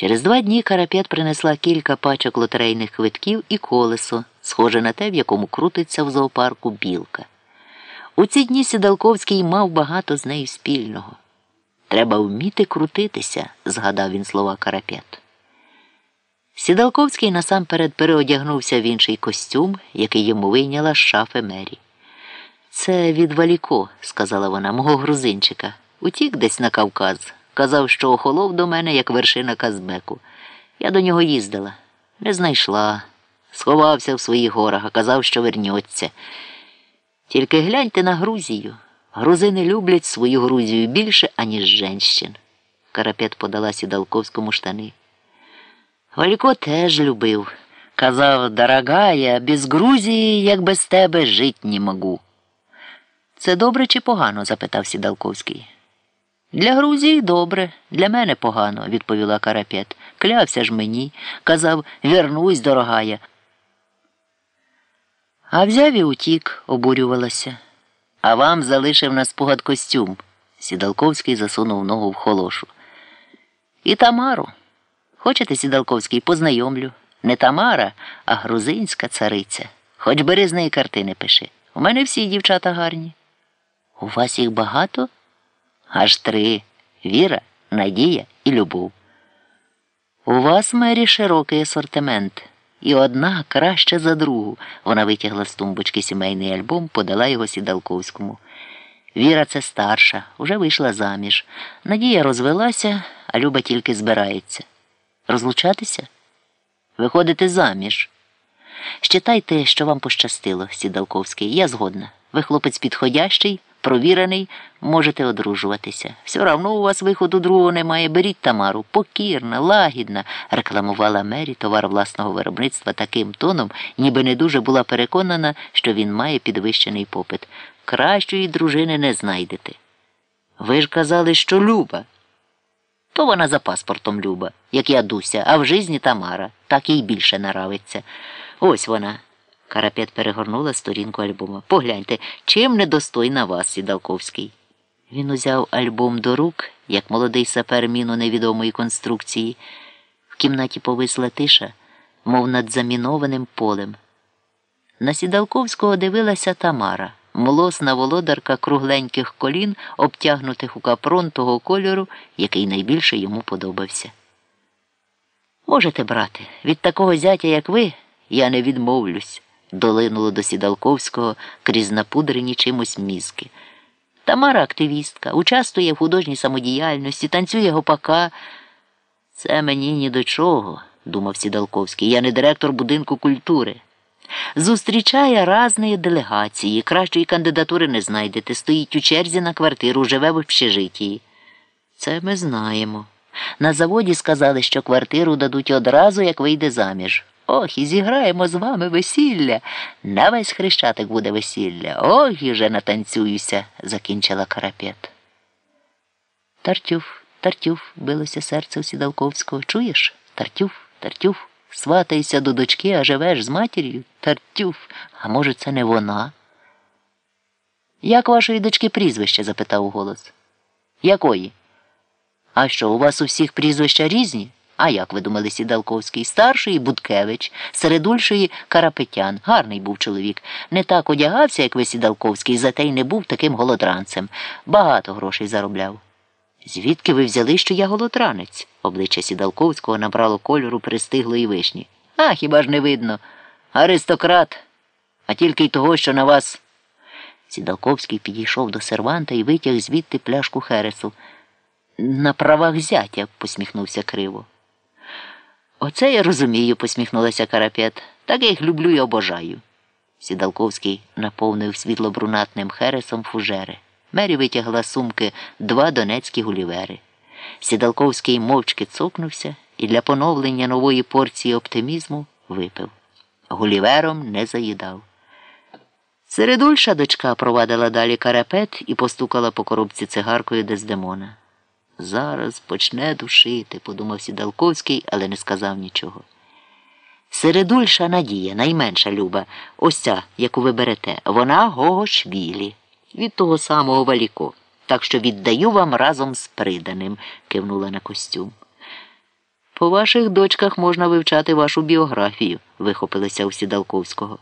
Через два дні карапет принесла кілька пачок лотерейних квитків і колесо, схоже на те, в якому крутиться в зоопарку білка. У ці дні Сідалковський мав багато з нею спільного. Треба вміти крутитися, згадав він слова карапет. Сідалковський насамперед переодягнувся в інший костюм, який йому вийняла з шафи Мері. Це від Валіко, сказала вона, мого грузинчика. Утік десь на Кавказ. Казав, що охолов до мене, як вершина Казбеку. Я до нього їздила. Не знайшла. Сховався в своїх горах, а казав, що вернеться. Тільки гляньте на Грузію. Грузини люблять свою Грузію більше, аніж женщин. Карапет подала Сідалковському штани. Валько теж любив. Казав, дорогая, без Грузії, як без тебе, жить не можу. Це добре чи погано? запитав Сідалковський. Для Грузії добре, для мене погано, відповіла Карапет. Клявся ж мені, казав, вернусь, дорогая. А взяв і утік, обурювалася. А вам залишив на спогад костюм. Сідалковський засунув ногу в холошу. І Тамару. Хочете, Сідалковський, познайомлю. Не Тамара, а грузинська цариця. Хоч бери з неї картини пиши. У мене всі дівчата гарні. У вас їх багато? Аж три віра, надія і любов. У вас, Мері, широкий асортимент. І одна краще за другу. Вона витягла з тумбочки сімейний альбом, подала його Сідалковському. Віра це старша, уже вийшла заміж. Надія розвелася, а Люба тільки збирається. Розлучатися? Виходите заміж. Щитайте, що вам пощастило, Сідалковський. Я згодна. Ви хлопець підходящий, провірений, можете одружуватися. Все равно у вас виходу другого немає. Беріть Тамару, покірна, лагідна, рекламувала Мері товар власного виробництва таким тоном, ніби не дуже була переконана, що він має підвищений попит. Кращої дружини не знайдете. Ви ж казали, що Люба. То вона за паспортом Люба, як я Дуся, а в житті Тамара. Так їй більше наравиться. Ось вона. Карапет перегорнула сторінку альбома. Погляньте, чим недостойна вас, Сідалковський. Він узяв альбом до рук, як молодий сапер міну невідомої конструкції. В кімнаті повисла тиша, мов над замінованим полем. На Сідалковського дивилася Тамара, молосна володарка кругленьких колін, обтягнутих у капрон того кольору, який найбільше йому подобався. Можете брати, від такого зятя, як ви, я не відмовлюсь долинуло до Сідалковського крізь напудрені чимось мізки. Тамара активістка, участвує в художній самодіяльності, танцює гопака. Це мені ні до чого, думав Сідалковський. Я не директор будинку культури. Зустрічає разні делегації, кращої кандидатури не знайдете, стоїть у черзі на квартиру, живе в общежитті. Це ми знаємо. На заводі сказали, що квартиру дадуть одразу, як вийде заміж. Ох, і зіграємо з вами весілля. На весь хрещатик буде весілля. Ох, і вже натанцююся, закінчила карапет. Тартюф, тартюф, билося серце у Сідалковського. Чуєш? Тартюф, тартюф, сватайся до дочки, а живеш з матір'ю. Тартюф. А може, це не вона? Як вашої дочки прізвище? запитав голос. Якої? А що, у вас у всіх прізвища різні? А як ви думали, Сідалковський? Старший Будкевич, середульшої Карапетян. Гарний був чоловік. Не так одягався, як ви Сідалковський, зате й не був таким голодранцем. Багато грошей заробляв. Звідки ви взяли, що я голодранець? Обличчя Сідалковського набрало кольору пристиглої вишні. А хіба ж не видно? Аристократ, а тільки й того, що на вас. Сідалковський підійшов до серванта і витяг звідти пляшку Хересу. На правах зятя, посміхнувся криво. Оце я розумію, посміхнулася карапет. Так я їх люблю і обожаю. Сідалковський наповнив світлобрунатним хересом фужери. Мері витягла сумки два донецькі гулівери. Сідалковський мовчки цокнувся і для поновлення нової порції оптимізму випив. Гулівером не заїдав. Середульша дочка провадила далі карапет і постукала по коробці цигаркою Дездемона. Зараз почне душити, подумав Сідалковський, але не сказав нічого. Середульша Надія, найменша люба, ось ця, яку ви берете, вона Гогошвілі, від того самого валіко. Так що віддаю вам разом з приданим, кивнула на костюм. По ваших дочках можна вивчати вашу біографію, вихопилися у Сідалковського.